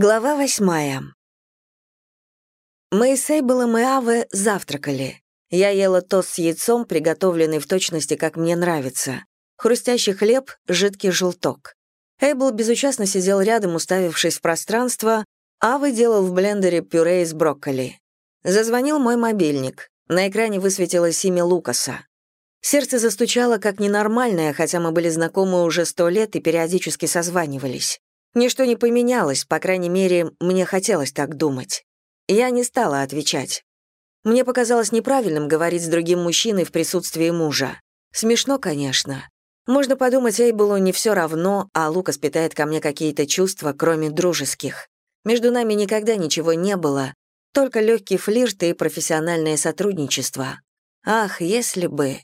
Глава восьмая. Мы с Эйблом и Аве завтракали. Я ела тост с яйцом, приготовленный в точности, как мне нравится. Хрустящий хлеб, жидкий желток. Эйбл безучастно сидел рядом, уставившись в пространство, Ава делал в блендере пюре из брокколи. Зазвонил мой мобильник. На экране высветилось имя Лукаса. Сердце застучало как ненормальное, хотя мы были знакомы уже сто лет и периодически созванивались. Ничто не поменялось, по крайней мере, мне хотелось так думать. Я не стала отвечать. Мне показалось неправильным говорить с другим мужчиной в присутствии мужа. Смешно, конечно. Можно подумать, Эйблу не все равно, а Лукас питает ко мне какие-то чувства, кроме дружеских. Между нами никогда ничего не было, только легкий флирт и профессиональное сотрудничество. Ах, если бы...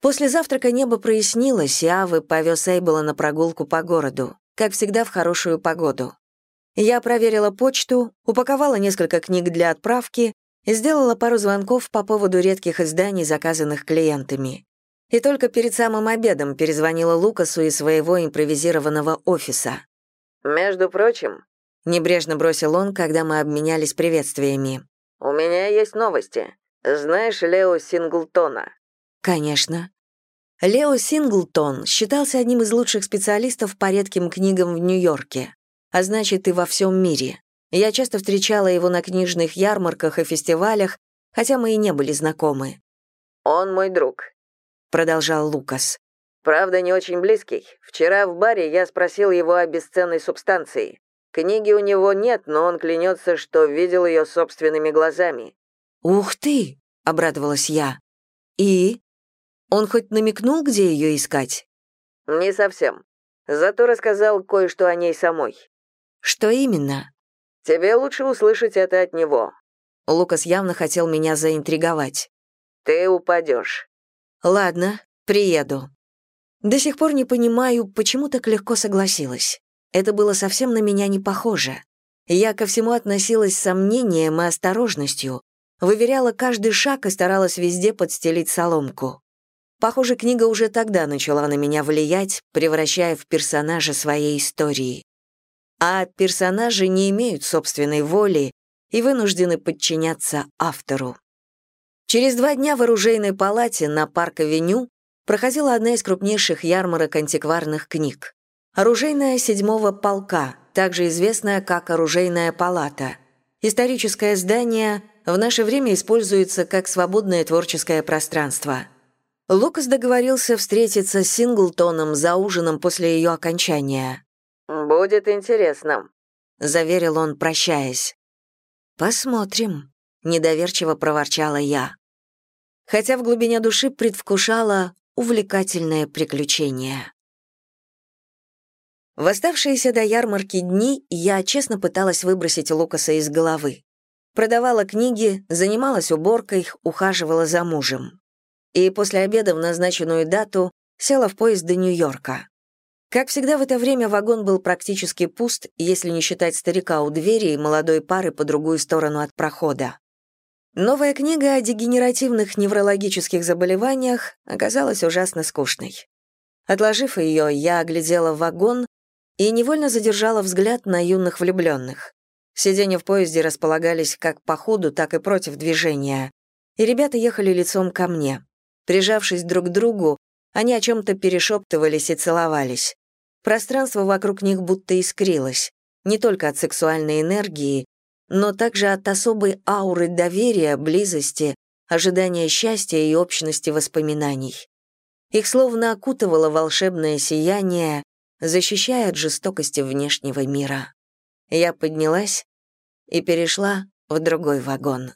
После завтрака небо прояснилось, и Авы повез Эйбла на прогулку по городу как всегда, в хорошую погоду. Я проверила почту, упаковала несколько книг для отправки и сделала пару звонков по поводу редких изданий, заказанных клиентами. И только перед самым обедом перезвонила Лукасу из своего импровизированного офиса. «Между прочим», — небрежно бросил он, когда мы обменялись приветствиями, «у меня есть новости. Знаешь Лео Синглтона?» «Конечно». Лео Синглтон считался одним из лучших специалистов по редким книгам в Нью-Йорке, а значит и во всем мире. Я часто встречала его на книжных ярмарках и фестивалях, хотя мы и не были знакомы. «Он мой друг», — продолжал Лукас. «Правда, не очень близкий. Вчера в баре я спросил его о бесценной субстанции. Книги у него нет, но он клянется, что видел ее собственными глазами». «Ух ты!» — обрадовалась я. «И?» Он хоть намекнул, где ее искать? Не совсем. Зато рассказал кое-что о ней самой. Что именно? Тебе лучше услышать это от него. Лукас явно хотел меня заинтриговать. Ты упадешь. Ладно, приеду. До сих пор не понимаю, почему так легко согласилась. Это было совсем на меня не похоже. Я ко всему относилась с сомнением и осторожностью, выверяла каждый шаг и старалась везде подстелить соломку. Похоже, книга уже тогда начала на меня влиять, превращая в персонажа своей истории. А персонажи не имеют собственной воли и вынуждены подчиняться автору. Через два дня в оружейной палате на Парк-авеню проходила одна из крупнейших ярмарок антикварных книг. Оружейная седьмого полка, также известная как Оружейная палата. Историческое здание в наше время используется как свободное творческое пространство — Лукас договорился встретиться с Синглтоном за ужином после ее окончания. «Будет интересно», — заверил он, прощаясь. «Посмотрим», — недоверчиво проворчала я. Хотя в глубине души предвкушала увлекательное приключение. В оставшиеся до ярмарки дни я честно пыталась выбросить Лукаса из головы. Продавала книги, занималась уборкой, ухаживала за мужем и после обеда в назначенную дату села в поезд до Нью-Йорка. Как всегда, в это время вагон был практически пуст, если не считать старика у двери и молодой пары по другую сторону от прохода. Новая книга о дегенеративных неврологических заболеваниях оказалась ужасно скучной. Отложив ее, я оглядела вагон и невольно задержала взгляд на юных влюбленных. Сиденья в поезде располагались как по ходу, так и против движения, и ребята ехали лицом ко мне. Прижавшись друг к другу, они о чем-то перешептывались и целовались. Пространство вокруг них будто искрилось, не только от сексуальной энергии, но также от особой ауры доверия, близости, ожидания счастья и общности воспоминаний. Их словно окутывало волшебное сияние, защищая от жестокости внешнего мира. Я поднялась и перешла в другой вагон.